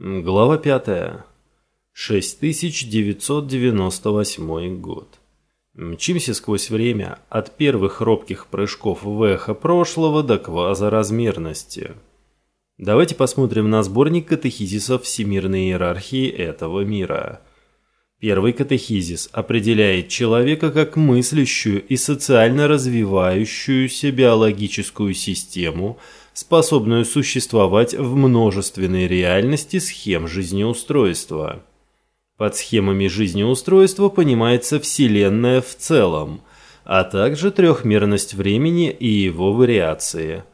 Глава 5. 6998 год. Мчимся сквозь время от первых робких прыжков в эхо прошлого до квазоразмерности. Давайте посмотрим на сборник катехизисов всемирной иерархии этого мира. Первый катехизис определяет человека как мыслящую и социально развивающуюся биологическую систему – способную существовать в множественной реальности схем жизнеустройства. Под схемами жизнеустройства понимается Вселенная в целом, а также трехмерность времени и его вариации.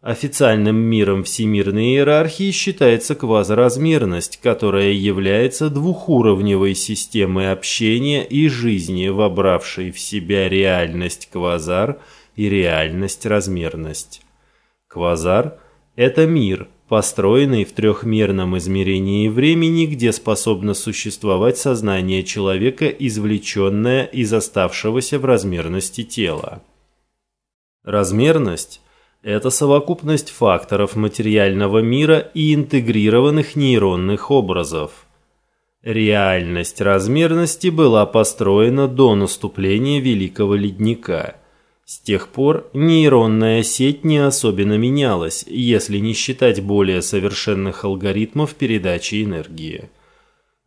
Официальным миром всемирной иерархии считается квазоразмерность, которая является двухуровневой системой общения и жизни, вобравшей в себя реальность квазар и реальность размерность. Квазар – это мир, построенный в трехмерном измерении времени, где способно существовать сознание человека, извлеченное из оставшегося в размерности тела. Размерность – это совокупность факторов материального мира и интегрированных нейронных образов. Реальность размерности была построена до наступления Великого Ледника – с тех пор нейронная сеть не особенно менялась, если не считать более совершенных алгоритмов передачи энергии.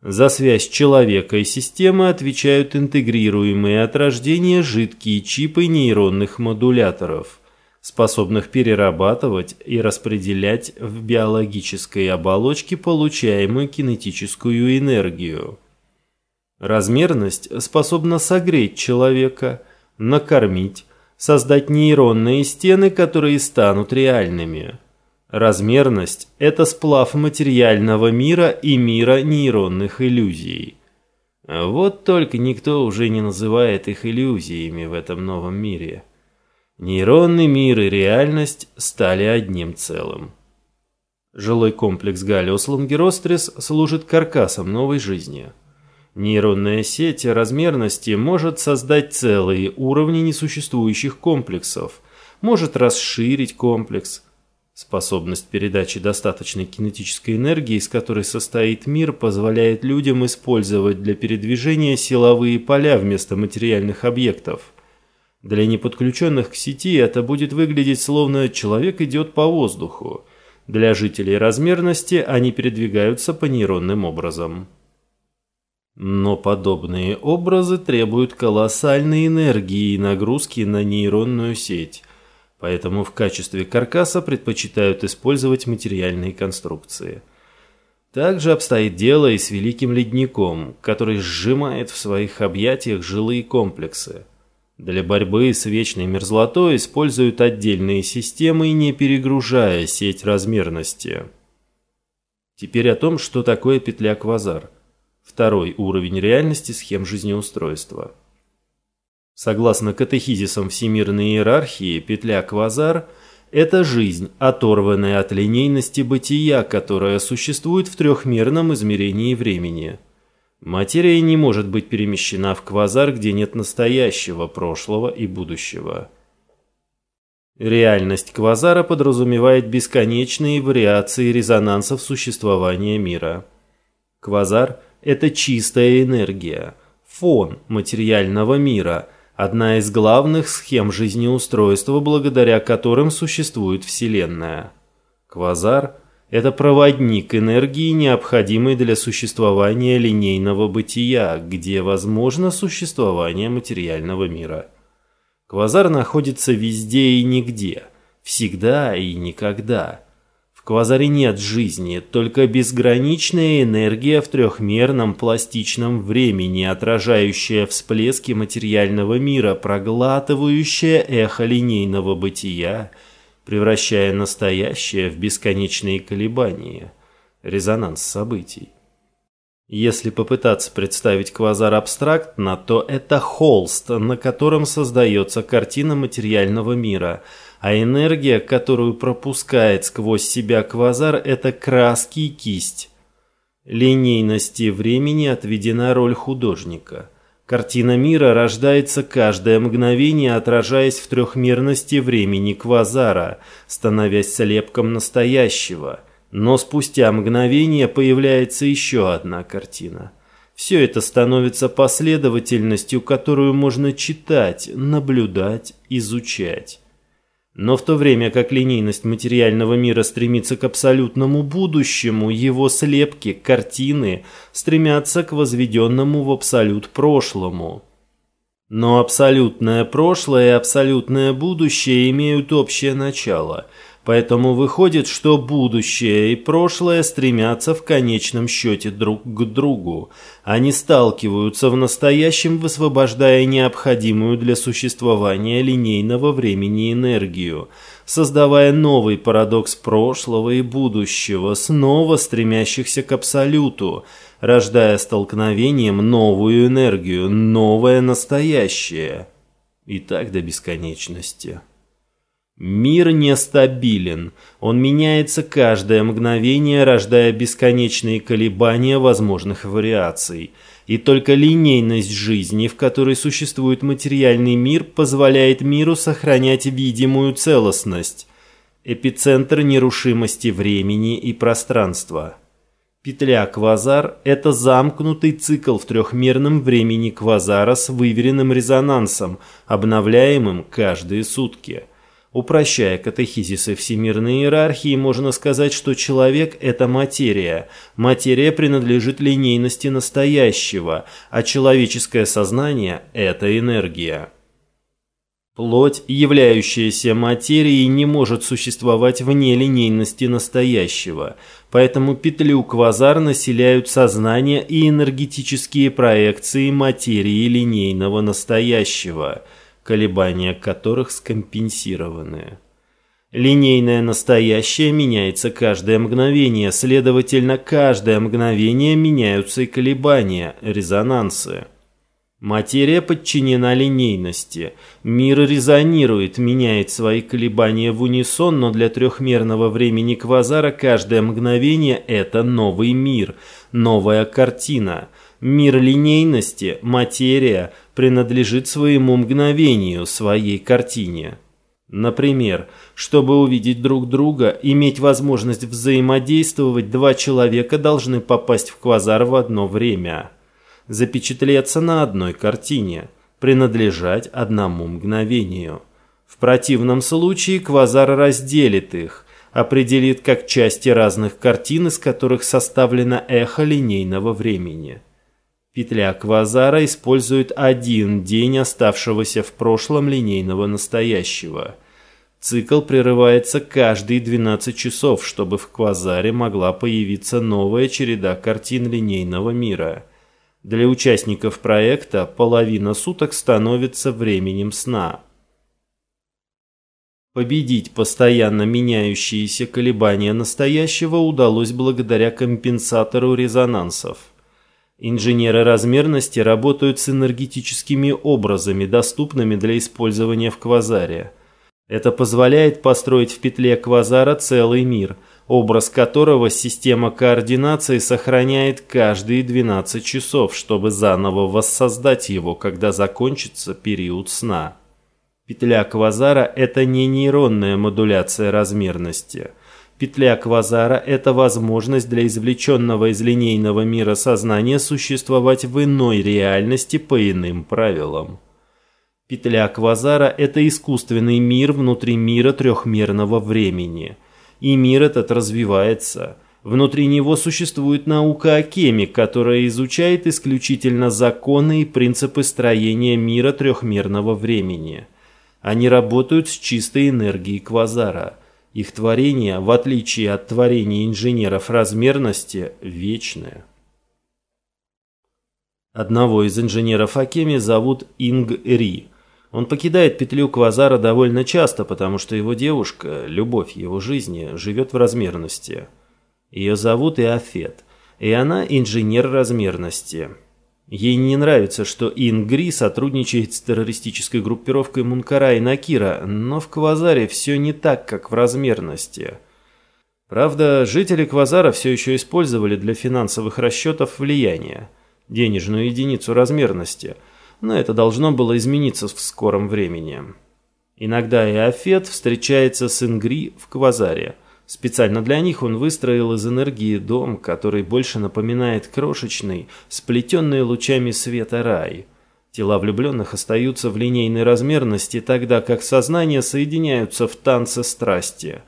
За связь человека и системы отвечают интегрируемые от рождения жидкие чипы нейронных модуляторов, способных перерабатывать и распределять в биологической оболочке получаемую кинетическую энергию. Размерность способна согреть человека, накормить, создать нейронные стены, которые станут реальными. Размерность – это сплав материального мира и мира нейронных иллюзий. Вот только никто уже не называет их иллюзиями в этом новом мире. Нейронный мир и реальность стали одним целым. Жилой комплекс Галиос Лангерострис служит каркасом новой жизни – Нейронная сеть размерности может создать целые уровни несуществующих комплексов, может расширить комплекс. Способность передачи достаточной кинетической энергии, из которой состоит мир, позволяет людям использовать для передвижения силовые поля вместо материальных объектов. Для неподключенных к сети это будет выглядеть словно человек идет по воздуху. Для жителей размерности они передвигаются по нейронным образам. Но подобные образы требуют колоссальной энергии и нагрузки на нейронную сеть, поэтому в качестве каркаса предпочитают использовать материальные конструкции. Также обстоит дело и с Великим Ледником, который сжимает в своих объятиях жилые комплексы. Для борьбы с вечной мерзлотой используют отдельные системы, не перегружая сеть размерности. Теперь о том, что такое петля квазар – Второй уровень реальности схем жизнеустройства. Согласно катехизисам всемирной иерархии, петля квазар – это жизнь, оторванная от линейности бытия, которая существует в трехмерном измерении времени. Материя не может быть перемещена в квазар, где нет настоящего, прошлого и будущего. Реальность квазара подразумевает бесконечные вариации резонансов существования мира. Квазар – это чистая энергия, фон материального мира, одна из главных схем жизнеустройства, благодаря которым существует Вселенная. Квазар – это проводник энергии, необходимый для существования линейного бытия, где возможно существование материального мира. Квазар находится везде и нигде, всегда и никогда – в квазаре нет жизни, только безграничная энергия в трехмерном пластичном времени, отражающая всплески материального мира, проглатывающая эхо линейного бытия, превращая настоящее в бесконечные колебания, резонанс событий. Если попытаться представить квазар абстрактно, то это холст, на котором создается картина материального мира – а энергия, которую пропускает сквозь себя квазар, это краски и кисть. Линейности времени отведена роль художника. Картина мира рождается каждое мгновение, отражаясь в трехмерности времени квазара, становясь слепком настоящего, Но спустя мгновение появляется еще одна картина. Все это становится последовательностью, которую можно читать, наблюдать, изучать. Но в то время как линейность материального мира стремится к абсолютному будущему, его слепки, картины стремятся к возведенному в абсолют прошлому. Но абсолютное прошлое и абсолютное будущее имеют общее начало – Поэтому выходит, что будущее и прошлое стремятся в конечном счете друг к другу. Они сталкиваются в настоящем, высвобождая необходимую для существования линейного времени энергию, создавая новый парадокс прошлого и будущего, снова стремящихся к абсолюту, рождая столкновением новую энергию, новое настоящее. И так до бесконечности. Мир нестабилен. Он меняется каждое мгновение, рождая бесконечные колебания возможных вариаций. И только линейность жизни, в которой существует материальный мир, позволяет миру сохранять видимую целостность. Эпицентр нерушимости времени и пространства. Петля квазар – это замкнутый цикл в трехмерном времени квазара с выверенным резонансом, обновляемым каждые сутки – Упрощая катехизисы всемирной иерархии, можно сказать, что человек – это материя. Материя принадлежит линейности настоящего, а человеческое сознание – это энергия. Плоть, являющаяся материей, не может существовать вне линейности настоящего, поэтому петлю квазар населяют сознание и энергетические проекции материи линейного настоящего – колебания которых скомпенсированы. Линейное настоящее меняется каждое мгновение, следовательно, каждое мгновение меняются и колебания, резонансы. Материя подчинена линейности. Мир резонирует, меняет свои колебания в унисон, но для трехмерного времени квазара каждое мгновение – это новый мир, новая картина – Мир линейности, материя, принадлежит своему мгновению, своей картине. Например, чтобы увидеть друг друга, иметь возможность взаимодействовать, два человека должны попасть в квазар в одно время. Запечатлеться на одной картине, принадлежать одному мгновению. В противном случае квазар разделит их, определит как части разных картин, из которых составлено эхо линейного времени. Петля квазара использует один день оставшегося в прошлом линейного настоящего. Цикл прерывается каждые 12 часов, чтобы в квазаре могла появиться новая череда картин линейного мира. Для участников проекта половина суток становится временем сна. Победить постоянно меняющиеся колебания настоящего удалось благодаря компенсатору резонансов. Инженеры размерности работают с энергетическими образами, доступными для использования в квазаре. Это позволяет построить в петле квазара целый мир, образ которого система координации сохраняет каждые 12 часов, чтобы заново воссоздать его, когда закончится период сна. Петля квазара – это не нейронная модуляция размерности – Петля квазара – это возможность для извлеченного из линейного мира сознания существовать в иной реальности по иным правилам. Петля квазара – это искусственный мир внутри мира трехмерного времени. И мир этот развивается. Внутри него существует наука о Кеме, которая изучает исключительно законы и принципы строения мира трехмерного времени. Они работают с чистой энергией квазара – их творение, в отличие от творений инженеров размерности, вечное. Одного из инженеров Акеми зовут Инг Ри. Он покидает петлю Квазара довольно часто, потому что его девушка, любовь его жизни, живет в размерности. Ее зовут Иофет, и она инженер размерности. Ей не нравится, что Ингри сотрудничает с террористической группировкой Мункара и Накира, но в Квазаре все не так, как в размерности. Правда, жители Квазара все еще использовали для финансовых расчетов влияние, денежную единицу размерности, но это должно было измениться в скором времени. Иногда Иофет встречается с Ингри в Квазаре – Специально для них он выстроил из энергии дом, который больше напоминает крошечный, сплетенный лучами света рай. Тела влюбленных остаются в линейной размерности, тогда как сознания соединяются в танце страсти.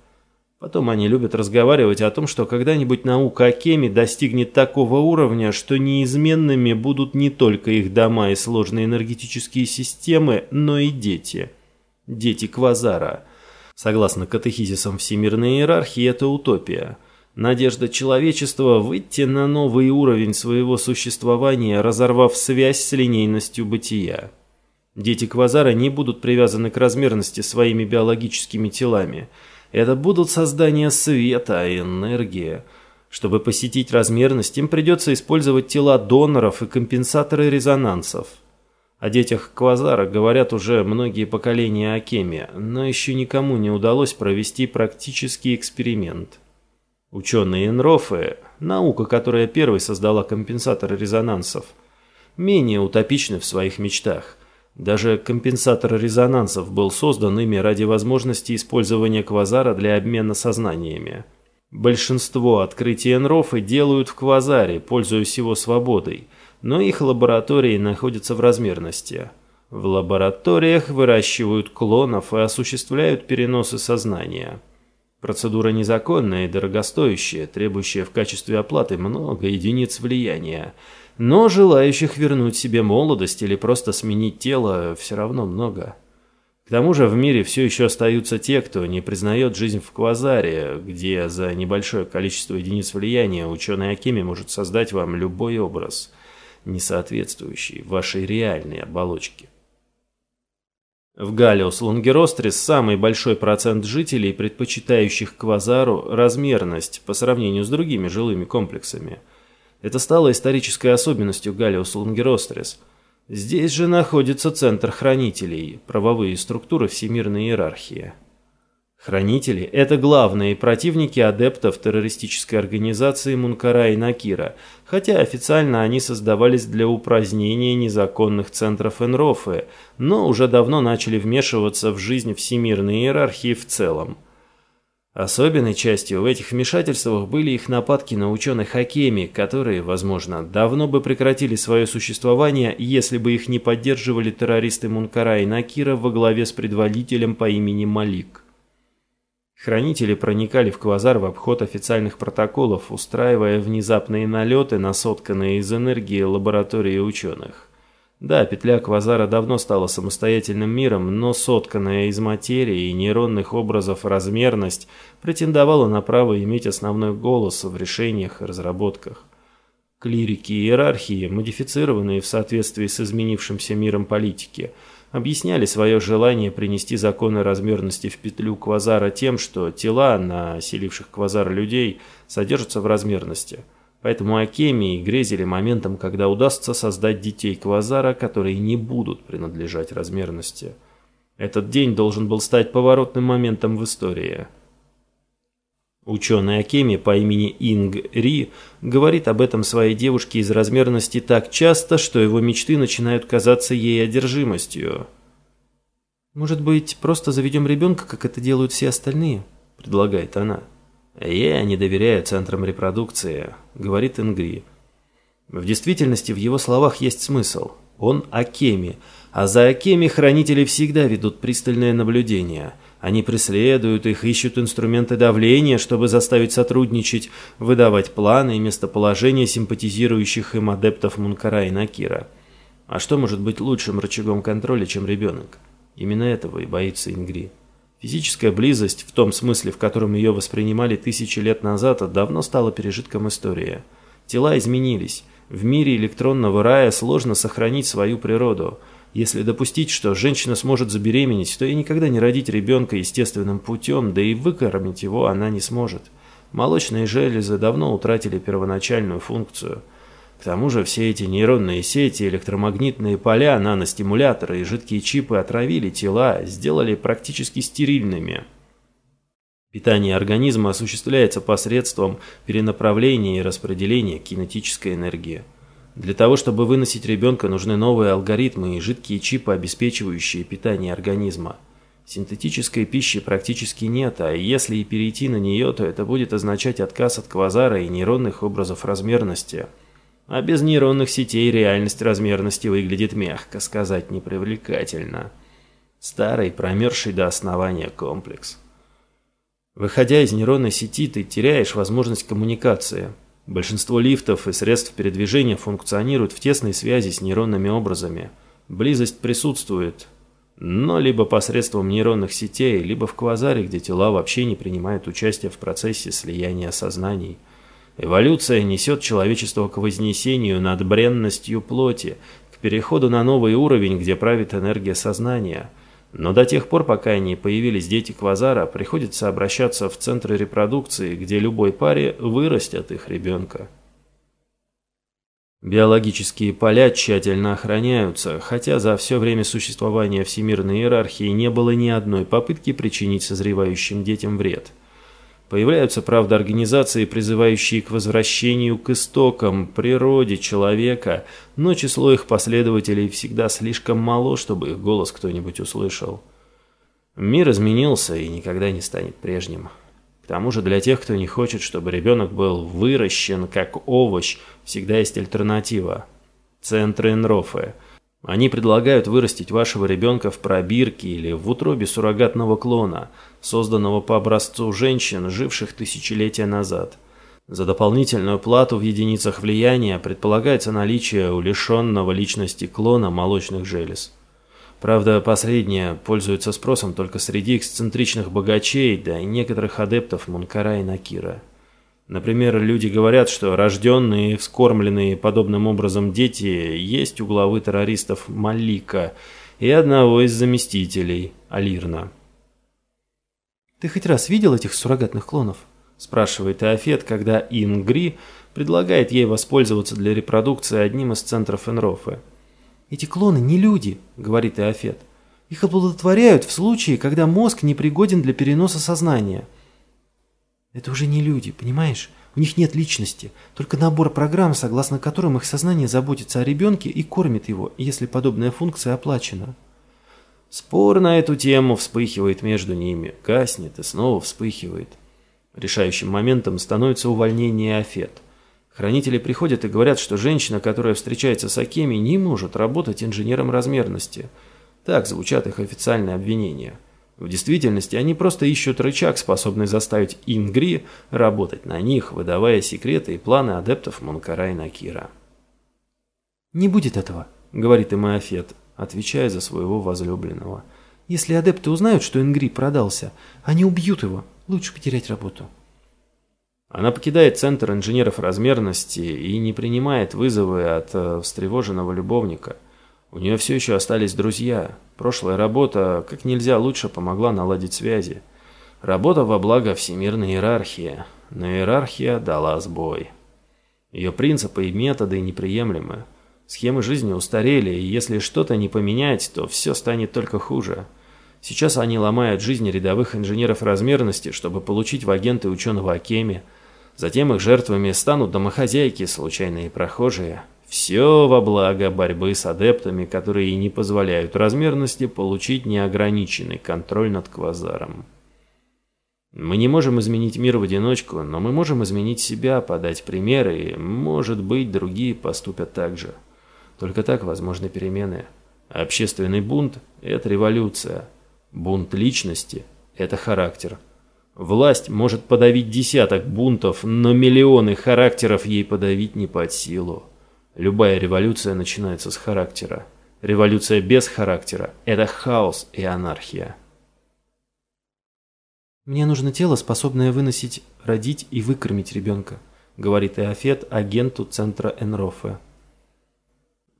Потом они любят разговаривать о том, что когда-нибудь наука о Кеме достигнет такого уровня, что неизменными будут не только их дома и сложные энергетические системы, но и дети. Дети Квазара – Согласно катехизисам всемирной иерархии, это утопия. Надежда человечества выйти на новый уровень своего существования, разорвав связь с линейностью бытия. Дети Квазара не будут привязаны к размерности своими биологическими телами. Это будут создания света, энергия. Чтобы посетить размерность, им придется использовать тела доноров и компенсаторы резонансов. О детях Квазара говорят уже многие поколения Акеми, но еще никому не удалось провести практический эксперимент. Ученые Энрофы, наука, которая первой создала компенсатор резонансов, менее утопичны в своих мечтах. Даже компенсатор резонансов был создан ими ради возможности использования квазара для обмена сознаниями. Большинство открытий Энрофы делают в квазаре, пользуясь его свободой – но их лаборатории находятся в размерности. В лабораториях выращивают клонов и осуществляют переносы сознания. Процедура незаконная и дорогостоящая, требующая в качестве оплаты много единиц влияния. Но желающих вернуть себе молодость или просто сменить тело все равно много. К тому же в мире все еще остаются те, кто не признает жизнь в квазаре, где за небольшое количество единиц влияния ученый Акими может создать вам любой образ – не соответствующие вашей реальной оболочке. В Галиус Лонгерострис самый большой процент жителей, предпочитающих квазару размерность по сравнению с другими жилыми комплексами. Это стало исторической особенностью Галиус Лонгерострис. Здесь же находится центр хранителей, правовые структуры всемирной иерархии. Хранители – это главные противники адептов террористической организации Мункара и Накира, хотя официально они создавались для упразднения незаконных центров Энрофы, но уже давно начали вмешиваться в жизнь всемирной иерархии в целом. Особенной частью в этих вмешательствах были их нападки на ученых Хакеми, которые, возможно, давно бы прекратили свое существование, если бы их не поддерживали террористы Мункара и Накира во главе с предводителем по имени Малик. Хранители проникали в квазар в обход официальных протоколов, устраивая внезапные налеты на сотканные из энергии лаборатории ученых. Да, петля квазара давно стала самостоятельным миром, но сотканная из материи и нейронных образов размерность претендовала на право иметь основной голос в решениях и разработках. Клирики и иерархии, модифицированные в соответствии с изменившимся миром политики – объясняли свое желание принести законы размерности в петлю квазара тем, что тела населивших квазар людей содержатся в размерности. Поэтому Акемии грезили моментом, когда удастся создать детей квазара, которые не будут принадлежать размерности. Этот день должен был стать поворотным моментом в истории. Ученый Акеми по имени Инг Ри говорит об этом своей девушке из размерности так часто, что его мечты начинают казаться ей одержимостью. «Может быть, просто заведем ребенка, как это делают все остальные?» – предлагает она. «Я не доверяю центрам репродукции», – говорит Ингри. В действительности в его словах есть смысл. Он Акеми, а за Акеми хранители всегда ведут пристальное наблюдение – они преследуют их, ищут инструменты давления, чтобы заставить сотрудничать, выдавать планы и местоположение симпатизирующих им адептов Мункара и Накира. А что может быть лучшим рычагом контроля, чем ребенок? Именно этого и боится Ингри. Физическая близость, в том смысле, в котором ее воспринимали тысячи лет назад, давно стала пережитком истории. Тела изменились. В мире электронного рая сложно сохранить свою природу – если допустить, что женщина сможет забеременеть, то и никогда не родить ребенка естественным путем, да и выкормить его она не сможет. Молочные железы давно утратили первоначальную функцию. К тому же все эти нейронные сети, электромагнитные поля, наностимуляторы и жидкие чипы отравили тела, сделали практически стерильными. Питание организма осуществляется посредством перенаправления и распределения кинетической энергии. Для того, чтобы выносить ребенка, нужны новые алгоритмы и жидкие чипы, обеспечивающие питание организма. Синтетической пищи практически нет, а если и перейти на нее, то это будет означать отказ от квазара и нейронных образов размерности. А без нейронных сетей реальность размерности выглядит, мягко сказать, непривлекательно. Старый, промерзший до основания комплекс. Выходя из нейронной сети, ты теряешь возможность коммуникации. Большинство лифтов и средств передвижения функционируют в тесной связи с нейронными образами. Близость присутствует, но либо посредством нейронных сетей, либо в квазаре, где тела вообще не принимают участие в процессе слияния сознаний. Эволюция несет человечество к вознесению над бренностью плоти, к переходу на новый уровень, где правит энергия сознания. Но до тех пор, пока не появились дети квазара, приходится обращаться в центры репродукции, где любой паре вырастет их ребенка. Биологические поля тщательно охраняются, хотя за все время существования всемирной иерархии не было ни одной попытки причинить созревающим детям вред. Появляются, правда, организации, призывающие к возвращению к истокам, природе человека, но число их последователей всегда слишком мало, чтобы их голос кто-нибудь услышал. Мир изменился и никогда не станет прежним. К тому же для тех, кто не хочет, чтобы ребенок был выращен как овощ, всегда есть альтернатива. Центры Энрофе. Они предлагают вырастить вашего ребенка в пробирке или в утробе суррогатного клона, созданного по образцу женщин, живших тысячелетия назад. За дополнительную плату в единицах влияния предполагается наличие у лишенного личности клона молочных желез. Правда, последние пользуются спросом только среди эксцентричных богачей, да и некоторых адептов Мункара и Накира. Например, люди говорят, что рожденные и вскормленные подобным образом дети есть у главы террористов Малика и одного из заместителей, Алирна. «Ты хоть раз видел этих суррогатных клонов?» – спрашивает Теофет, когда Ингри предлагает ей воспользоваться для репродукции одним из центров Энрофы. «Эти клоны не люди», — говорит Иофет. «Их оплодотворяют в случае, когда мозг непригоден для переноса сознания». «Это уже не люди, понимаешь? У них нет личности, только набор программ, согласно которым их сознание заботится о ребенке и кормит его, если подобная функция оплачена». Спор на эту тему вспыхивает между ними, гаснет и снова вспыхивает. Решающим моментом становится увольнение Афет. Хранители приходят и говорят, что женщина, которая встречается с Акеми, не может работать инженером размерности. Так звучат их официальные обвинения. В действительности они просто ищут рычаг, способный заставить Ингри работать на них, выдавая секреты и планы адептов Мункара и Накира. «Не будет этого», — говорит им Афет, отвечая за своего возлюбленного. «Если адепты узнают, что Ингри продался, они убьют его. Лучше потерять работу». Она покидает центр инженеров размерности и не принимает вызовы от э, встревоженного любовника. У нее все еще остались друзья. Прошлая работа как нельзя лучше помогла наладить связи. Работа во благо всемирной иерархии. Но иерархия дала сбой. Ее принципы и методы неприемлемы. Схемы жизни устарели, и если что-то не поменять, то все станет только хуже. Сейчас они ломают жизни рядовых инженеров размерности, чтобы получить в агенты ученого Акеми, Затем их жертвами станут домохозяйки, случайные прохожие. Все во благо борьбы с адептами, которые не позволяют размерности получить неограниченный контроль над квазаром. Мы не можем изменить мир в одиночку, но мы можем изменить себя, подать примеры, и, может быть, другие поступят так же. Только так возможны перемены. Общественный бунт – это революция. Бунт личности – это характер. Власть может подавить десяток бунтов, но миллионы характеров ей подавить не под силу. Любая революция начинается с характера. Революция без характера – это хаос и анархия. «Мне нужно тело, способное выносить, родить и выкормить ребенка», – говорит Иофет агенту центра Энрофе.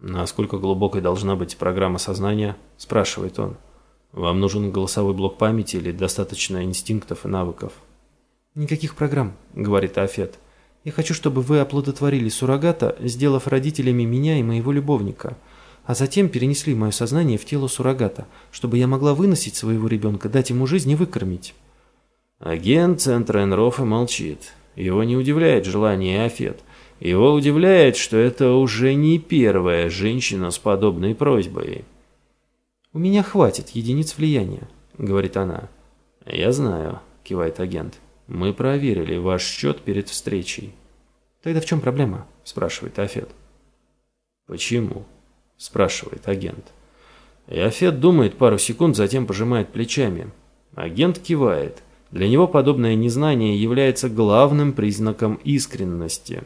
«Насколько глубокой должна быть программа сознания?» – спрашивает он. Вам нужен голосовой блок памяти или достаточно инстинктов и навыков? Никаких программ, говорит Афет. Я хочу, чтобы вы оплодотворили суррогата, сделав родителями меня и моего любовника, а затем перенесли мое сознание в тело суррогата, чтобы я могла выносить своего ребенка, дать ему жизнь и выкормить. Агент центра Энрофа молчит. Его не удивляет желание Афет. Его удивляет, что это уже не первая женщина с подобной просьбой. «У меня хватит единиц влияния», —— говорит она. «Я знаю», — кивает агент. «Мы проверили ваш счет перед встречей». «Тогда в чем проблема?» — спрашивает Афет. «Почему?» — спрашивает агент. И Афет думает пару секунд, затем пожимает плечами. Агент кивает. Для него подобное незнание является главным признаком искренности.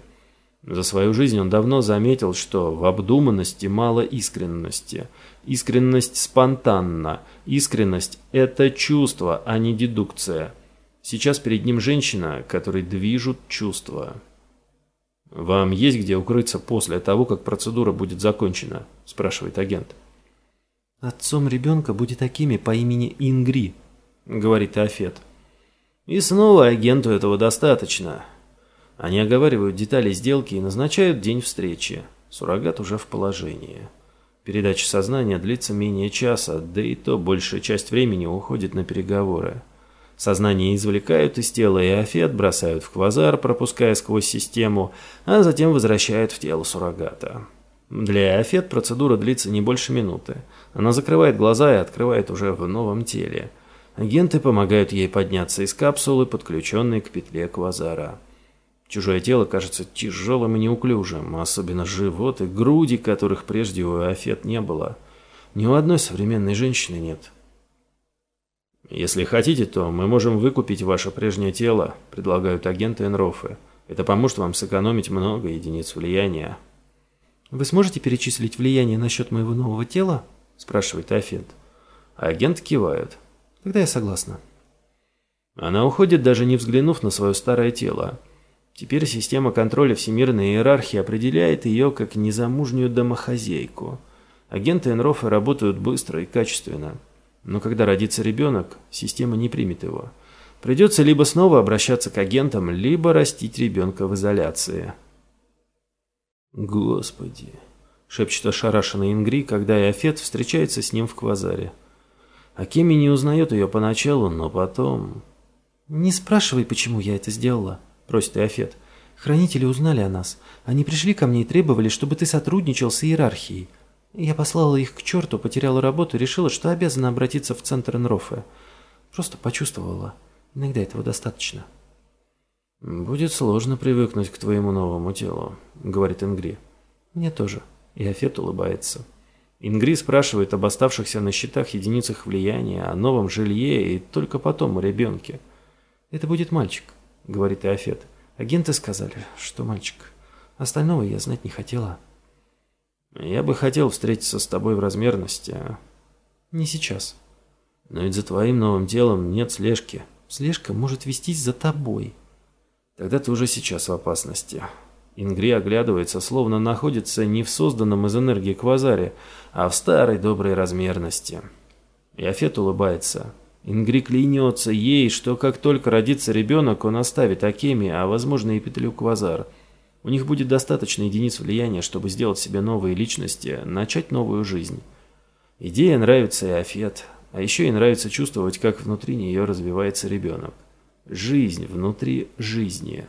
За свою жизнь он давно заметил, что в обдуманности мало искренности. Искренность спонтанна. Искренность – это чувство, а не дедукция. Сейчас перед ним женщина, которой движут чувства. «Вам есть где укрыться после того, как процедура будет закончена?» – спрашивает агент. «Отцом ребенка будет Акими по имени Ингри», – говорит Афет. И снова агенту этого достаточно. Они оговаривают детали сделки и назначают день встречи. Суррогат уже в положении. Передача сознания длится менее часа, да и то большая часть времени уходит на переговоры. Сознание извлекают из тела и афет, бросают в квазар, пропуская сквозь систему, а затем возвращают в тело суррогата. Для афет процедура длится не больше минуты. Она закрывает глаза и открывает уже в новом теле. Агенты помогают ей подняться из капсулы, подключенной к петле квазара. Чужое тело кажется тяжелым и неуклюжим, особенно живот и груди, которых прежде у Афет не было. Ни у одной современной женщины нет. «Если хотите, то мы можем выкупить ваше прежнее тело», – предлагают агенты Энрофы. «Это поможет вам сэкономить много единиц влияния». «Вы сможете перечислить влияние насчет моего нового тела?» – спрашивает Афет. Агент кивает. «Тогда я согласна». Она уходит, даже не взглянув на свое старое тело. Теперь система контроля всемирной иерархии определяет ее как незамужнюю домохозяйку. Агенты Энрофа работают быстро и качественно. Но когда родится ребенок, система не примет его. Придется либо снова обращаться к агентам, либо растить ребенка в изоляции. «Господи!» – шепчет ошарашенный Ингри, когда Иофет встречается с ним в квазаре. Акеми не узнает ее поначалу, но потом... «Не спрашивай, почему я это сделала», просит Иофет. «Хранители узнали о нас. Они пришли ко мне и требовали, чтобы ты сотрудничал с иерархией. Я послала их к черту, потеряла работу и решила, что обязана обратиться в центр Энрофе. Просто почувствовала. Иногда этого достаточно». «Будет сложно привыкнуть к твоему новому телу», — говорит Ингри. «Мне тоже». Иофет улыбается. Ингри спрашивает об оставшихся на счетах единицах влияния, о новом жилье и только потом о ребенке. «Это будет мальчик», — говорит Иофет. «Агенты сказали, что мальчик. Остального я знать не хотела». «Я бы хотел встретиться с тобой в размерности, а...» «Не сейчас». «Но ведь за твоим новым телом нет слежки». «Слежка может вестись за тобой». «Тогда ты уже сейчас в опасности». Ингри оглядывается, словно находится не в созданном из энергии квазаре, а в старой доброй размерности. Иофет улыбается. Ингри клянется ей, что как только родится ребенок, он оставит Акеми, а возможно и петлю Квазар. У них будет достаточно единиц влияния, чтобы сделать себе новые личности, начать новую жизнь. Идея нравится и Афет, а еще и нравится чувствовать, как внутри нее развивается ребенок. Жизнь внутри жизни.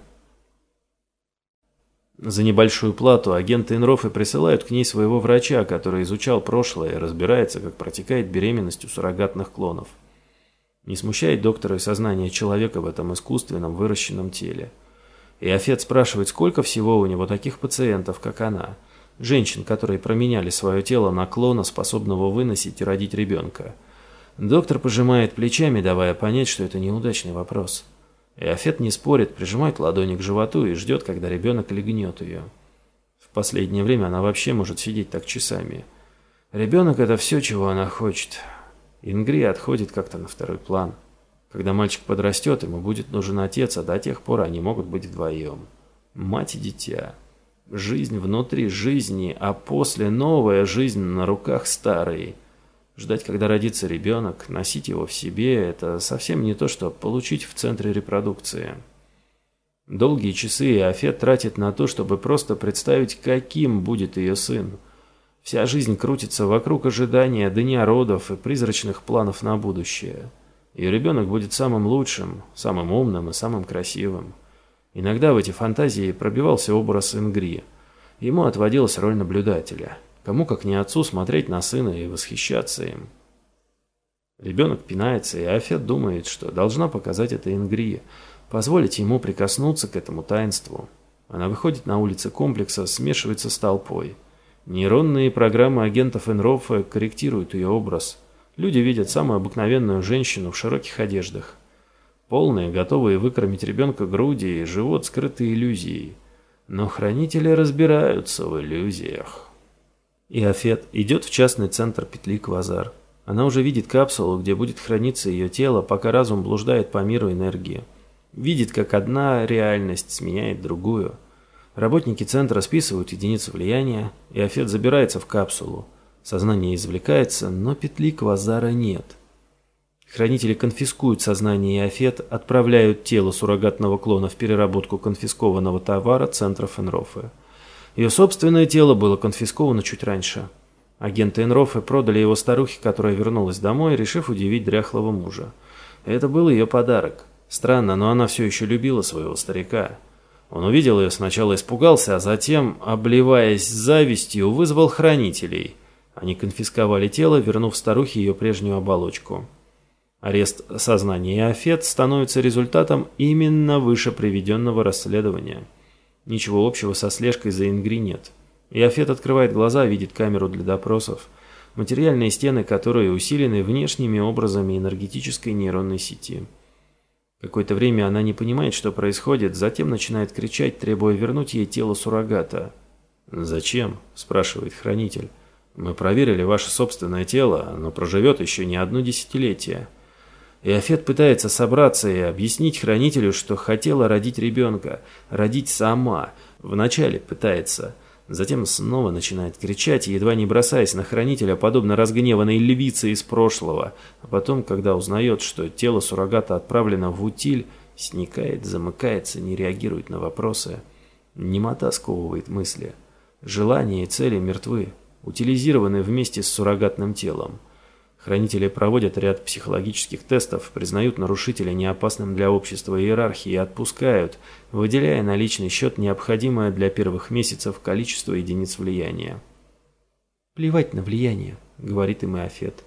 За небольшую плату агенты Инрофы присылают к ней своего врача, который изучал прошлое и разбирается, как протекает беременность у суррогатных клонов. Не смущает доктора и сознание человека в этом искусственном выращенном теле. И Афет спрашивает, сколько всего у него таких пациентов, как она. Женщин, которые променяли свое тело на клона, способного выносить и родить ребенка. Доктор пожимает плечами, давая понять, что это неудачный вопрос. И Афет не спорит, прижимает ладони к животу и ждет, когда ребенок легнет ее. В последнее время она вообще может сидеть так часами. Ребенок – это все, чего она хочет. Ингри отходит как-то на второй план. Когда мальчик подрастет, ему будет нужен отец, а до тех пор они могут быть вдвоем. Мать и дитя. Жизнь внутри жизни, а после новая жизнь на руках старой. Ждать, когда родится ребенок, носить его в себе – это совсем не то, что получить в центре репродукции. Долгие часы Афет тратит на то, чтобы просто представить, каким будет ее сын – Вся жизнь крутится вокруг ожидания дня родов и призрачных планов на будущее. Ее ребенок будет самым лучшим, самым умным и самым красивым. Иногда в эти фантазии пробивался образ Ингри. Ему отводилась роль наблюдателя. Кому как не отцу смотреть на сына и восхищаться им. Ребенок пинается, и Афет думает, что должна показать это Ингрии, позволить ему прикоснуться к этому таинству. Она выходит на улицы комплекса, смешивается с толпой. Нейронные программы агентов Энрофа корректируют ее образ. Люди видят самую обыкновенную женщину в широких одеждах. Полные, готовые выкормить ребенка груди и живот, скрытые иллюзией. Но хранители разбираются в иллюзиях. И Афет идет в частный центр петли Квазар. Она уже видит капсулу, где будет храниться ее тело, пока разум блуждает по миру энергии. Видит, как одна реальность сменяет другую. Работники центра списывают единицы влияния, и Афет забирается в капсулу. Сознание извлекается, но петли Квазара нет. Хранители конфискуют сознание Иофет, отправляют тело суррогатного клона в переработку конфискованного товара центра Фенрофе. Ее собственное тело было конфисковано чуть раньше. Агенты Энрофе продали его старухе, которая вернулась домой, решив удивить дряхлого мужа. Это был ее подарок. Странно, но она все еще любила своего старика. Он увидел ее, сначала испугался, а затем, обливаясь завистью, вызвал хранителей. Они конфисковали тело, вернув старухе ее прежнюю оболочку. Арест сознания Иофет становится результатом именно выше приведенного расследования. Ничего общего со слежкой за Ингри нет. Иофет открывает глаза, видит камеру для допросов, материальные стены, которые усилены внешними образами энергетической нейронной сети. Какое-то время она не понимает, что происходит, затем начинает кричать, требуя вернуть ей тело суррогата. «Зачем?» – спрашивает хранитель. «Мы проверили ваше собственное тело, оно проживет еще не одно десятилетие». Иофет пытается собраться и объяснить хранителю, что хотела родить ребенка, родить сама. Вначале пытается, затем снова начинает кричать, едва не бросаясь на хранителя, подобно разгневанной львице из прошлого. А потом, когда узнает, что тело суррогата отправлено в утиль, сникает, замыкается, не реагирует на вопросы. Немота сковывает мысли. Желания и цели мертвы, утилизированы вместе с суррогатным телом. Хранители проводят ряд психологических тестов, признают нарушителя неопасным для общества иерархии и отпускают, выделяя на личный счет необходимое для первых месяцев количество единиц влияния. «Плевать на влияние», — говорит им Иофет.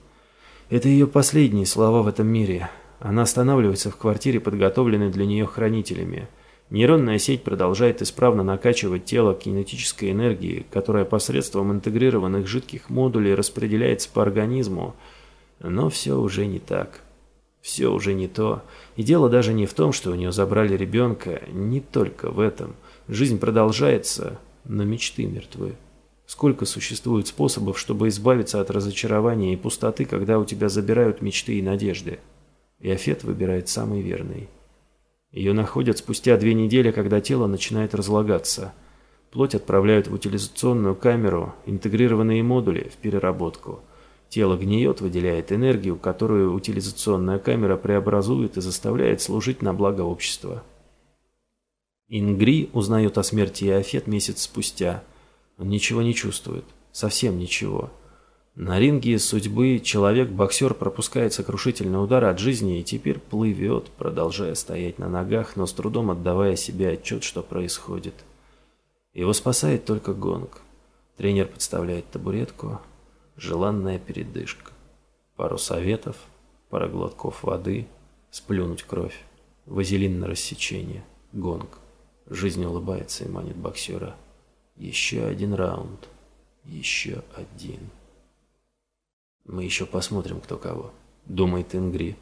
Это ее последние слова в этом мире. Она останавливается в квартире, подготовленной для нее хранителями. Нейронная сеть продолжает исправно накачивать тело кинетической энергией, которая посредством интегрированных жидких модулей распределяется по организму, но все уже не так. Все уже не то. И дело даже не в том, что у нее забрали ребенка, не только в этом. Жизнь продолжается, но мечты мертвы. Сколько существует способов, чтобы избавиться от разочарования и пустоты, когда у тебя забирают мечты и надежды? И Афет выбирает самый верный. Ее находят спустя две недели, когда тело начинает разлагаться. Плоть отправляют в утилизационную камеру, интегрированные модули в переработку – Тело гниет, выделяет энергию, которую утилизационная камера преобразует и заставляет служить на благо общества. Ингри узнает о смерти Иофет месяц спустя. Он ничего не чувствует. Совсем ничего. На ринге судьбы человек-боксер пропускает сокрушительный удар от жизни и теперь плывет, продолжая стоять на ногах, но с трудом отдавая себе отчет, что происходит. Его спасает только гонг. Тренер подставляет табуретку, желанная передышка. Пару советов, пара глотков воды, сплюнуть кровь, вазелин на рассечение, гонг. Жизнь улыбается и манит боксера. Еще один раунд, еще один. Мы еще посмотрим, кто кого, думает Ингри.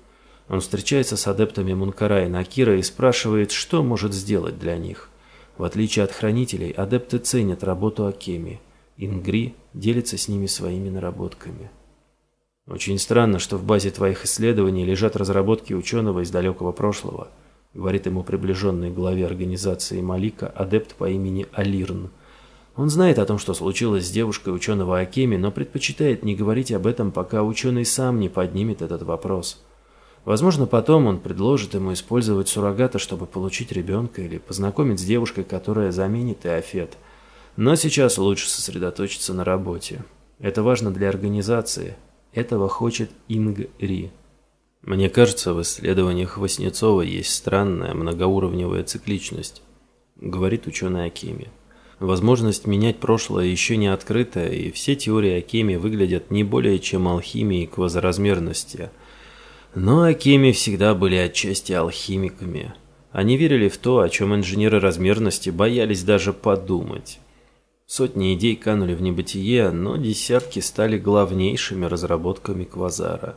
Он встречается с адептами Мункара и Накира и спрашивает, что может сделать для них. В отличие от хранителей, адепты ценят работу Акеми – Ингри делится с ними своими наработками. «Очень странно, что в базе твоих исследований лежат разработки ученого из далекого прошлого», говорит ему приближенный главе организации Малика адепт по имени Алирн. Он знает о том, что случилось с девушкой ученого Акеми, но предпочитает не говорить об этом, пока ученый сам не поднимет этот вопрос. Возможно, потом он предложит ему использовать суррогата, чтобы получить ребенка, или познакомить с девушкой, которая заменит Иофет – но сейчас лучше сосредоточиться на работе. Это важно для организации. Этого хочет Инг Ри. Мне кажется, в исследованиях Васнецова есть странная многоуровневая цикличность, говорит ученый Акими. Возможность менять прошлое еще не открыта, и все теории Акеми выглядят не более чем алхимией квазоразмерности. Но Акеми всегда были отчасти алхимиками. Они верили в то, о чем инженеры размерности боялись даже подумать. Сотни идей канули в небытие, но десятки стали главнейшими разработками Квазара.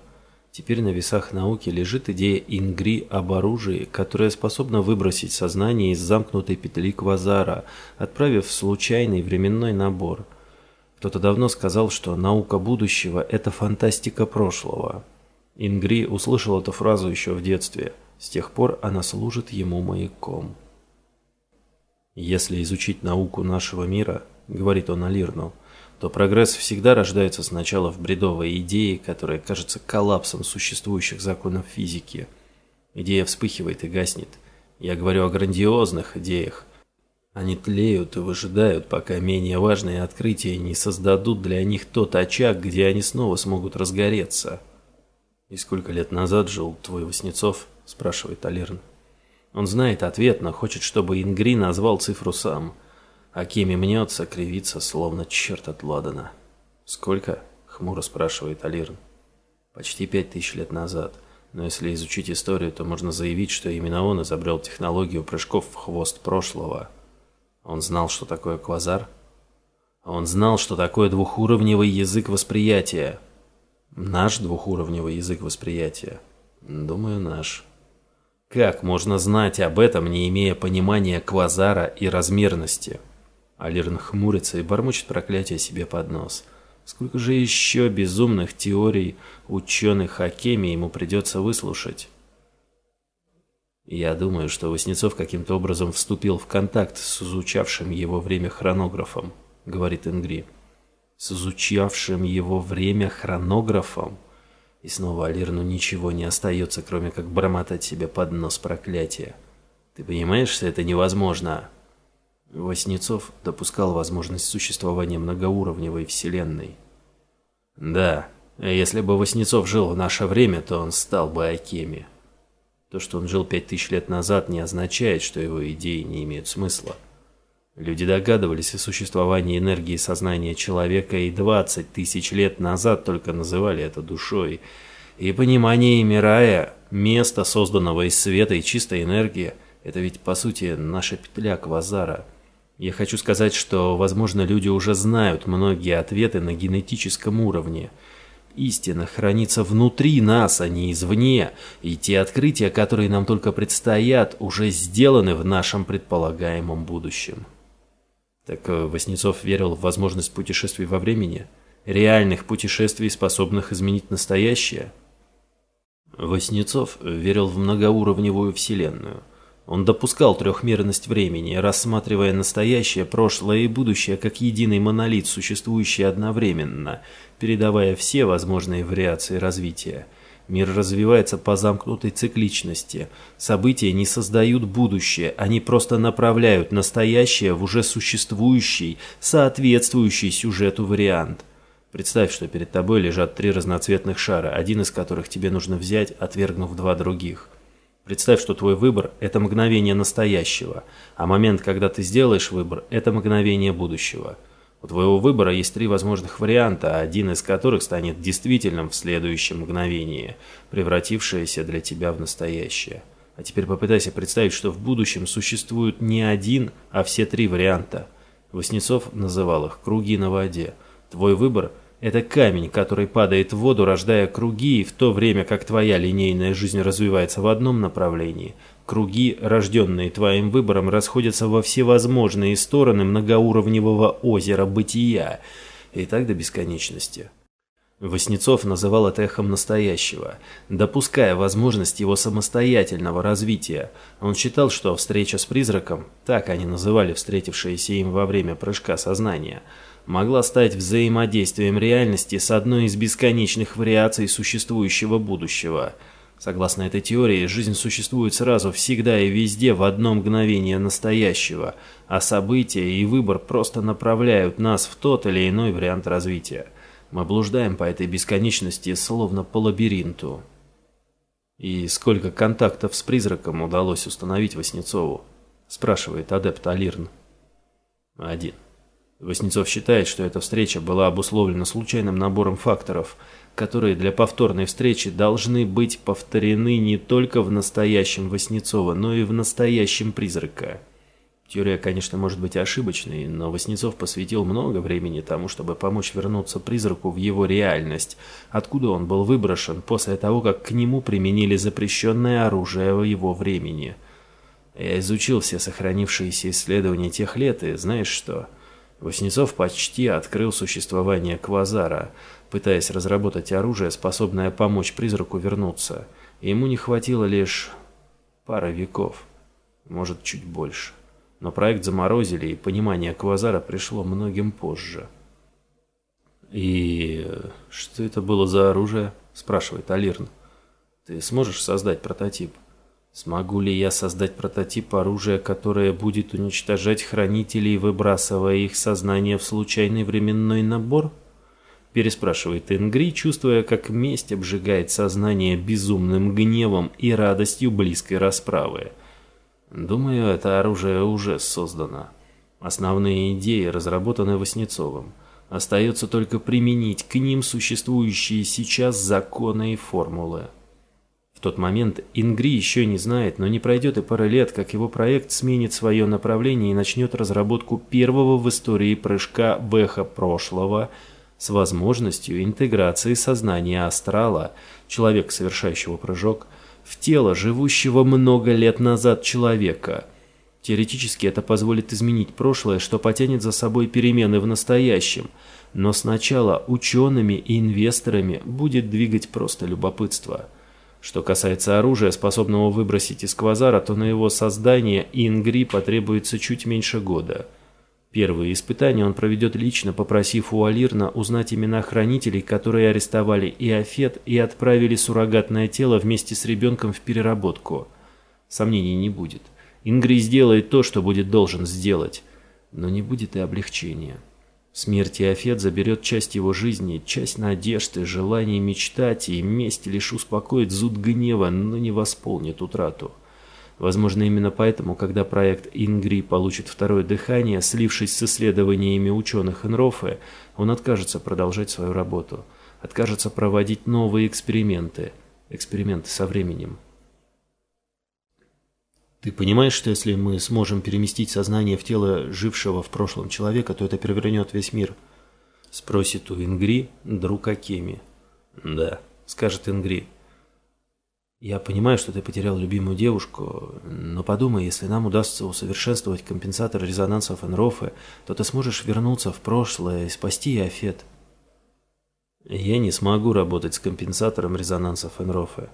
Теперь на весах науки лежит идея Ингри об оружии, которое способно выбросить сознание из замкнутой петли Квазара, отправив случайный временной набор. Кто-то давно сказал, что наука будущего – это фантастика прошлого. Ингри услышал эту фразу еще в детстве. С тех пор она служит ему маяком. «Если изучить науку нашего мира», — говорит он Алирну, то прогресс всегда рождается сначала в бредовой идее, которая кажется коллапсом существующих законов физики. Идея вспыхивает и гаснет. Я говорю о грандиозных идеях. Они тлеют и выжидают, пока менее важные открытия не создадут для них тот очаг, где они снова смогут разгореться. «И сколько лет назад жил твой Васнецов?» – спрашивает Алерн. Он знает ответ, но хочет, чтобы Ингри назвал цифру сам. Акими мнется, кривится, словно черт от Ладана. «Сколько?» – хмуро спрашивает Алирн. «Почти пять тысяч лет назад. Но если изучить историю, то можно заявить, что именно он изобрел технологию прыжков в хвост прошлого. Он знал, что такое квазар. Он знал, что такое двухуровневый язык восприятия. Наш двухуровневый язык восприятия? Думаю, наш. Как можно знать об этом, не имея понимания квазара и размерности? Алирн хмурится и бормочет проклятие себе под нос. Сколько же еще безумных теорий ученых о химии ему придется выслушать? Я думаю, что Васнецов каким-то образом вступил в контакт с изучавшим его время хронографом, говорит Ингри с изучавшим его время хронографом. И снова Алирну ничего не остается, кроме как бормотать себе под нос проклятия. Ты понимаешь, что это невозможно? Воснецов допускал возможность существования многоуровневой вселенной. Да, если бы Воснецов жил в наше время, то он стал бы Акеми. То, что он жил пять тысяч лет назад, не означает, что его идеи не имеют смысла. Люди догадывались о существовании энергии сознания человека и 20 тысяч лет назад только называли это душой. И понимание Мирая, место, созданного из света и чистой энергии, это ведь по сути наша петля квазара. Я хочу сказать, что, возможно, люди уже знают многие ответы на генетическом уровне. Истина хранится внутри нас, а не извне, и те открытия, которые нам только предстоят, уже сделаны в нашем предполагаемом будущем. Так э, Васнецов верил в возможность путешествий во времени, реальных путешествий, способных изменить настоящее. Васнецов верил в многоуровневую вселенную. Он допускал трехмерность времени, рассматривая настоящее, прошлое и будущее как единый монолит, существующий одновременно, передавая все возможные вариации развития – Мир развивается по замкнутой цикличности. События не создают будущее, они просто направляют настоящее в уже существующий, соответствующий сюжету вариант. Представь, что перед тобой лежат три разноцветных шара, один из которых тебе нужно взять, отвергнув два других. Представь, что твой выбор – это мгновение настоящего, а момент, когда ты сделаешь выбор – это мгновение будущего – у твоего выбора есть три возможных варианта, один из которых станет действительным в следующем мгновении, превратившееся для тебя в настоящее. А теперь попытайся представить, что в будущем существует не один, а все три варианта. Воснецов называл их «круги на воде». Твой выбор – это камень, который падает в воду, рождая круги, в то время как твоя линейная жизнь развивается в одном направлении – Круги, рожденные твоим выбором, расходятся во всевозможные стороны многоуровневого озера бытия, и так до бесконечности. Воснецов называл это эхом настоящего, допуская возможность его самостоятельного развития. Он считал, что встреча с призраком, так они называли встретившиеся им во время прыжка сознания, могла стать взаимодействием реальности с одной из бесконечных вариаций существующего будущего – Согласно этой теории, жизнь существует сразу, всегда и везде в одно мгновение настоящего, а события и выбор просто направляют нас в тот или иной вариант развития. Мы блуждаем по этой бесконечности, словно по лабиринту. «И сколько контактов с призраком удалось установить Васнецову?» – спрашивает адепт Алирн. «Один. Воснецов считает, что эта встреча была обусловлена случайным набором факторов, которые для повторной встречи должны быть повторены не только в настоящем Воснецова, но и в настоящем призрака. Теория, конечно, может быть ошибочной, но Воснецов посвятил много времени тому, чтобы помочь вернуться призраку в его реальность, откуда он был выброшен после того, как к нему применили запрещенное оружие его времени. Я изучил все сохранившиеся исследования тех лет, и знаешь что? Воснецов почти открыл существование Квазара, пытаясь разработать оружие, способное помочь призраку вернуться. ему не хватило лишь пары веков, может, чуть больше. Но проект заморозили, и понимание Квазара пришло многим позже. «И что это было за оружие?» – спрашивает Алирн. «Ты сможешь создать прототип?» Смогу ли я создать прототип оружия, которое будет уничтожать хранителей, выбрасывая их сознание в случайный временной набор? Переспрашивает Ингри, чувствуя, как месть обжигает сознание безумным гневом и радостью близкой расправы. Думаю, это оружие уже создано. Основные идеи разработаны Васнецовым. Остается только применить к ним существующие сейчас законы и формулы тот момент Ингри еще не знает, но не пройдет и пары лет, как его проект сменит свое направление и начнет разработку первого в истории прыжка в эхо прошлого с возможностью интеграции сознания астрала, человека, совершающего прыжок, в тело живущего много лет назад человека. Теоретически это позволит изменить прошлое, что потянет за собой перемены в настоящем, но сначала учеными и инвесторами будет двигать просто любопытство – что касается оружия, способного выбросить из квазара, то на его создание Ингри потребуется чуть меньше года. Первые испытания он проведет лично, попросив у Алирна узнать имена хранителей, которые арестовали Иофет и отправили суррогатное тело вместе с ребенком в переработку. Сомнений не будет. Ингри сделает то, что будет должен сделать, но не будет и облегчения. Смерть Иофет заберет часть его жизни, часть надежды, желания мечтать, и месть лишь успокоит зуд гнева, но не восполнит утрату. Возможно, именно поэтому, когда проект Ингри получит второе дыхание, слившись с исследованиями ученых Энрофе, он откажется продолжать свою работу, откажется проводить новые эксперименты, эксперименты со временем. Ты понимаешь, что если мы сможем переместить сознание в тело жившего в прошлом человека, то это перевернет весь мир? Спросит у Ингри друг Акеми. Да, скажет Ингри. Я понимаю, что ты потерял любимую девушку, но подумай, если нам удастся усовершенствовать компенсатор резонансов Энрофе, то ты сможешь вернуться в прошлое и спасти Иофет. Я не смогу работать с компенсатором резонансов Энрофе.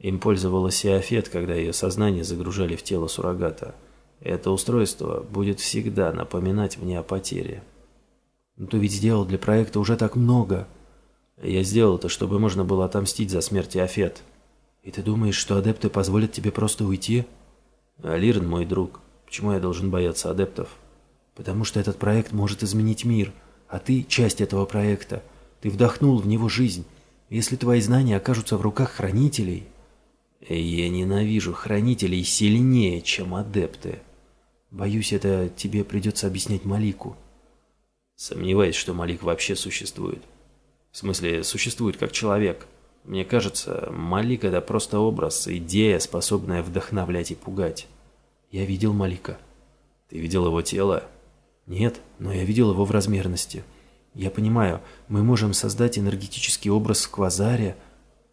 Им пользовалась Иофет, когда ее сознание загружали в тело суррогата. Это устройство будет всегда напоминать мне о потере. Но ты ведь сделал для проекта уже так много. Я сделал это, чтобы можно было отомстить за смерть Иофет. И ты думаешь, что адепты позволят тебе просто уйти? Алирн мой друг. Почему я должен бояться адептов? Потому что этот проект может изменить мир, а ты часть этого проекта. Ты вдохнул в него жизнь. Если твои знания окажутся в руках хранителей, я ненавижу хранителей сильнее, чем адепты. Боюсь, это тебе придется объяснять Малику. Сомневаюсь, что Малик вообще существует. В смысле, существует как человек. Мне кажется, Малик это просто образ, идея, способная вдохновлять и пугать. Я видел Малика. Ты видел его тело? Нет, но я видел его в размерности. Я понимаю, мы можем создать энергетический образ в квазаре,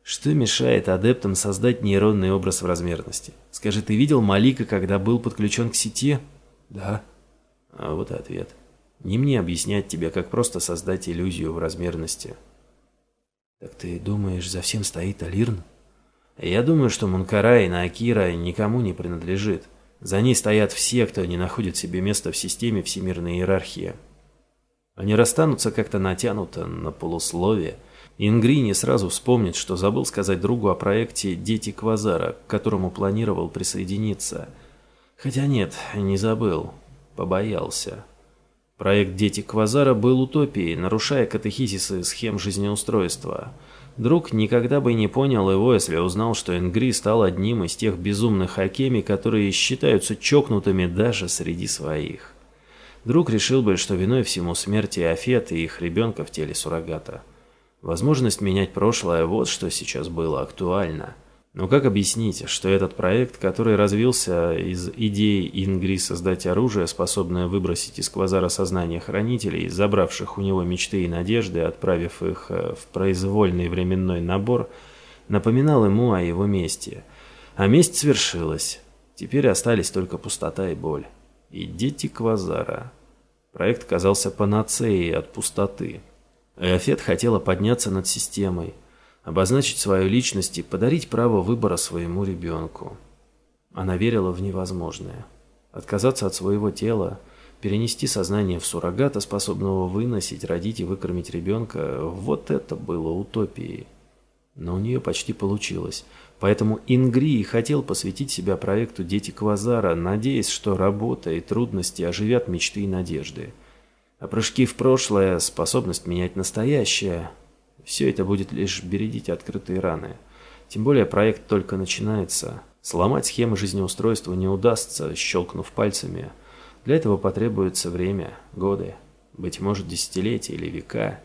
что мешает адептам создать нейронный образ в размерности? Скажи, ты видел Малика, когда был подключен к сети? Да. А вот и ответ. Не мне объяснять тебе, как просто создать иллюзию в размерности. Так ты думаешь, за всем стоит Алирн? Я думаю, что Мункара и Наакира никому не принадлежит. За ней стоят все, кто не находит себе места в системе всемирной иерархии. Они расстанутся как-то натянуто, на полусловие – Ингри не сразу вспомнит, что забыл сказать другу о проекте «Дети Квазара», к которому планировал присоединиться. Хотя нет, не забыл. Побоялся. Проект «Дети Квазара» был утопией, нарушая катехизисы схем жизнеустройства. Друг никогда бы не понял его, если узнал, что Ингри стал одним из тех безумных хакеми, которые считаются чокнутыми даже среди своих. Друг решил бы, что виной всему смерти Афет и их ребенка в теле суррогата. Возможность менять прошлое – вот что сейчас было актуально. Но как объяснить, что этот проект, который развился из идеи Ингри создать оружие, способное выбросить из квазара сознание хранителей, забравших у него мечты и надежды, отправив их э, в произвольный временной набор, напоминал ему о его мести. А месть свершилась. Теперь остались только пустота и боль. И дети квазара. Проект казался панацеей от пустоты. Эофет хотела подняться над системой – обозначить свою личность и подарить право выбора своему ребенку. Она верила в невозможное. Отказаться от своего тела, перенести сознание в суррогата, способного выносить, родить и выкормить ребенка, вот это было утопией. Но у нее почти получилось. Поэтому Ингри хотел посвятить себя проекту «Дети Квазара», надеясь, что работа и трудности оживят мечты и надежды. А прыжки в прошлое, способность менять настоящее – все это будет лишь бередить открытые раны. Тем более проект только начинается. Сломать схемы жизнеустройства не удастся, щелкнув пальцами. Для этого потребуется время, годы, быть может десятилетия или века.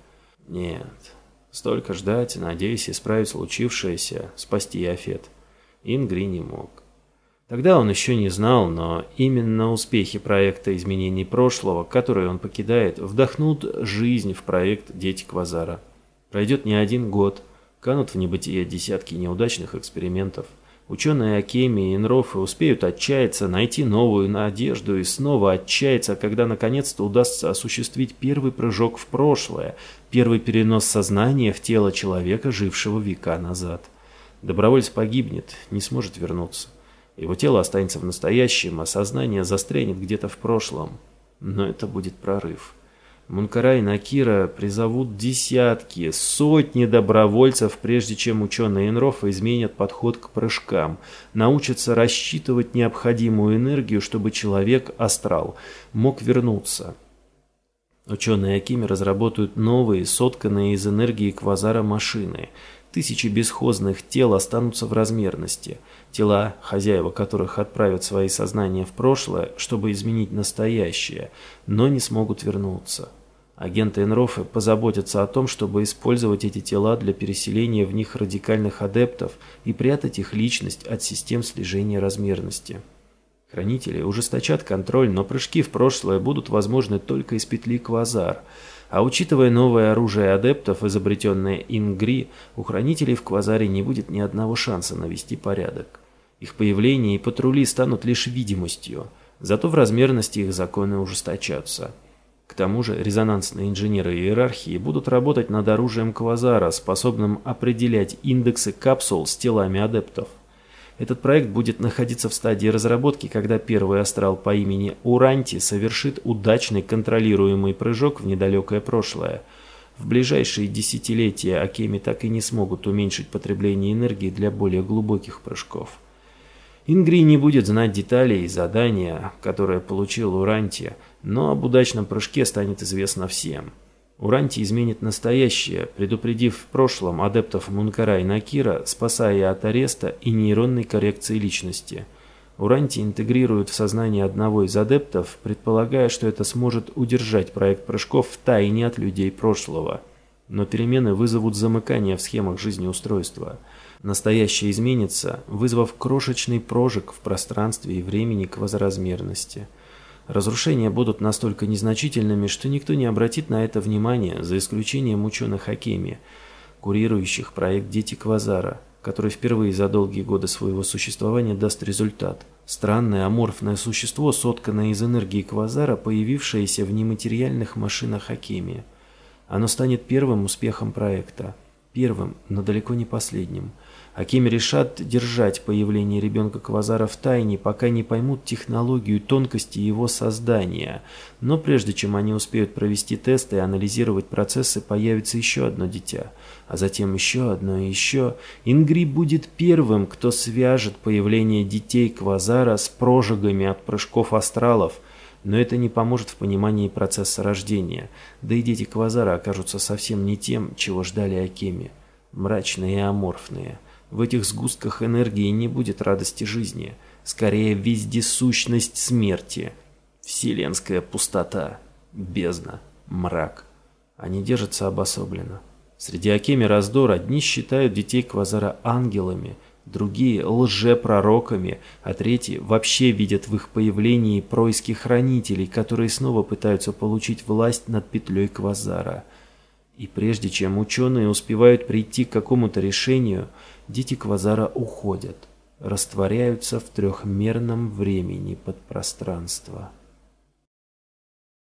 Нет, столько ждать, надеясь исправить случившееся, спасти Яфет. Ингри не мог. Тогда он еще не знал, но именно успехи проекта изменений прошлого, которые он покидает, вдохнут жизнь в проект «Дети Квазара». Пройдет не один год, канут в небытие десятки неудачных экспериментов. Ученые Акеми и Инрофы успеют отчаяться, найти новую надежду и снова отчаяться, когда наконец-то удастся осуществить первый прыжок в прошлое, первый перенос сознания в тело человека, жившего века назад. Добровольец погибнет, не сможет вернуться. Его тело останется в настоящем, а сознание застрянет где-то в прошлом. Но это будет прорыв. Мункара и Накира призовут десятки, сотни добровольцев, прежде чем ученые Энрофа изменят подход к прыжкам, научатся рассчитывать необходимую энергию, чтобы человек, астрал, мог вернуться. Ученые Акими разработают новые, сотканные из энергии квазара машины. Тысячи бесхозных тел останутся в размерности. Тела, хозяева которых отправят свои сознания в прошлое, чтобы изменить настоящее, но не смогут вернуться. Агенты Энрофы позаботятся о том, чтобы использовать эти тела для переселения в них радикальных адептов и прятать их личность от систем слежения размерности. Хранители ужесточат контроль, но прыжки в прошлое будут возможны только из петли Квазар. А учитывая новое оружие адептов, изобретенное Ингри, у хранителей в Квазаре не будет ни одного шанса навести порядок. Их появление и патрули станут лишь видимостью, зато в размерности их законы ужесточатся. К тому же резонансные инженеры иерархии будут работать над оружием Квазара, способным определять индексы капсул с телами адептов. Этот проект будет находиться в стадии разработки, когда первый астрал по имени Уранти совершит удачный контролируемый прыжок в недалекое прошлое. В ближайшие десятилетия Акеми так и не смогут уменьшить потребление энергии для более глубоких прыжков. Ингри не будет знать деталей задания, которые получил Уранти, но об удачном прыжке станет известно всем. Уранти изменит настоящее, предупредив в прошлом адептов Мункара и Накира, спасая от ареста и нейронной коррекции личности. Уранти интегрирует в сознание одного из адептов, предполагая, что это сможет удержать проект прыжков в тайне от людей прошлого. Но перемены вызовут замыкание в схемах жизнеустройства. Настоящее изменится, вызвав крошечный прожиг в пространстве и времени к возразмерности – Разрушения будут настолько незначительными, что никто не обратит на это внимания, за исключением ученых Акеми, курирующих проект «Дети Квазара», который впервые за долгие годы своего существования даст результат. Странное аморфное существо, сотканное из энергии Квазара, появившееся в нематериальных машинах Акеми. Оно станет первым успехом проекта. Первым, но далеко не последним – Акими решат держать появление ребенка Квазара в тайне, пока не поймут технологию тонкости его создания. Но прежде чем они успеют провести тесты и анализировать процессы, появится еще одно дитя. А затем еще одно и еще. Ингри будет первым, кто свяжет появление детей Квазара с прожигами от прыжков астралов. Но это не поможет в понимании процесса рождения. Да и дети Квазара окажутся совсем не тем, чего ждали Акеми. Мрачные и аморфные. В этих сгустках энергии не будет радости жизни, скорее вездесущность смерти. Все Вселенская пустота, бездна, мрак. Они держатся обособленно. Среди Акеми раздор одни считают детей Квазара ангелами, другие – лжепророками, а третьи вообще видят в их появлении происки хранителей, которые снова пытаются получить власть над петлей Квазара. И прежде чем ученые успевают прийти к какому-то решению, дети Квазара уходят, растворяются в трехмерном времени подпространства.